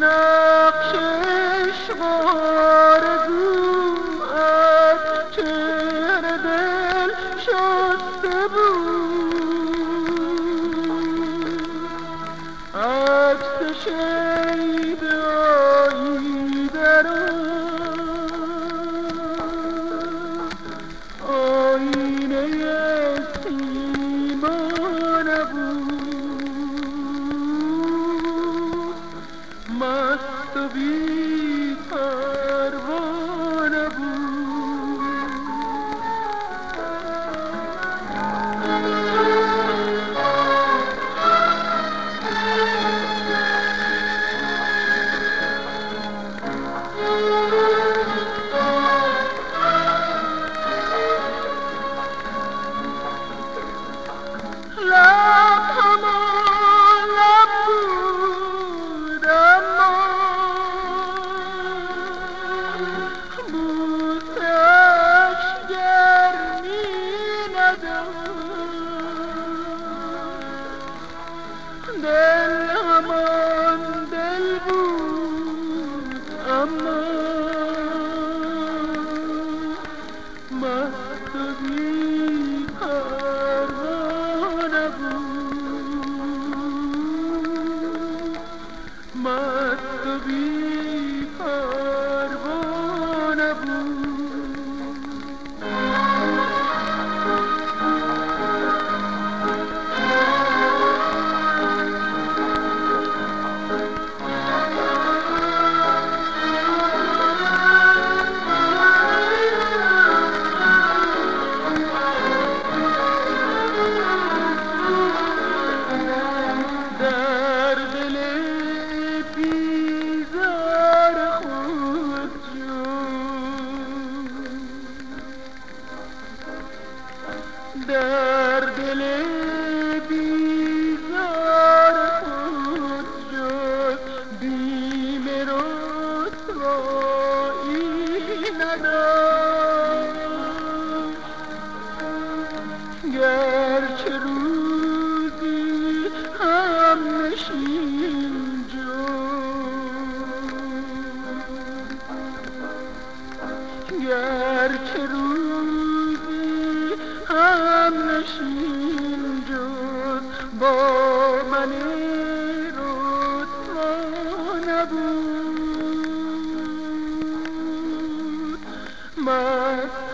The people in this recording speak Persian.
نقش عشق از چهره دل شسته بود. عکس شیدایی در آینه سیما نبود. مست Oh. گرچه روزی هم نشین جان گرچه روزی هم نشین جان با من رتبا نبود. مست